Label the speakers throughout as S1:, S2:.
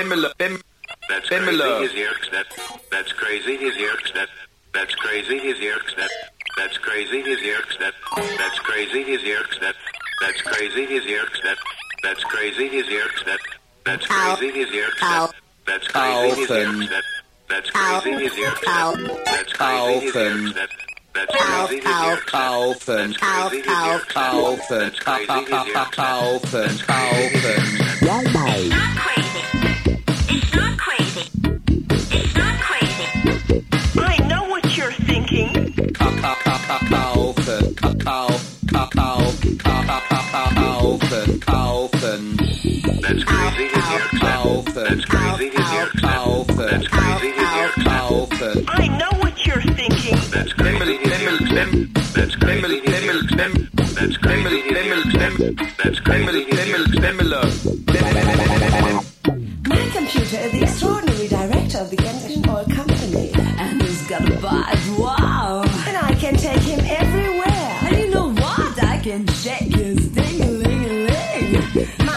S1: Bimela, Bim,
S2: that's
S1: Bimela.
S2: Crazy, his that, that's crazy, his ears that, that's crazy, his ears that, that's crazy, his ears that, that's crazy, his ears that, that's crazy, his ears that, that's crazy, his ears that, that's crazy, his ears that, that's crazy, his ears that, that's crazy, his ears that, that's crazy, his ears that, that's crazy. Carlton. Carlton.
S1: Carlton.
S2: Carlton. Carlton. Carlton. Carlton.
S1: kaufen, kaufen, kaufen, kaufen.
S2: That's crazy here.
S1: Kaufen,
S2: that's crazy here.
S1: Kaufen,
S2: that's crazy
S1: here.
S3: I know what you're thinking.
S2: That's crazy. That's crazy. That's crazy
S1: here.
S4: My computer is the extraordinary director of the English Oil Company
S5: and he's got a
S6: body. Yeah.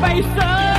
S7: 悲伤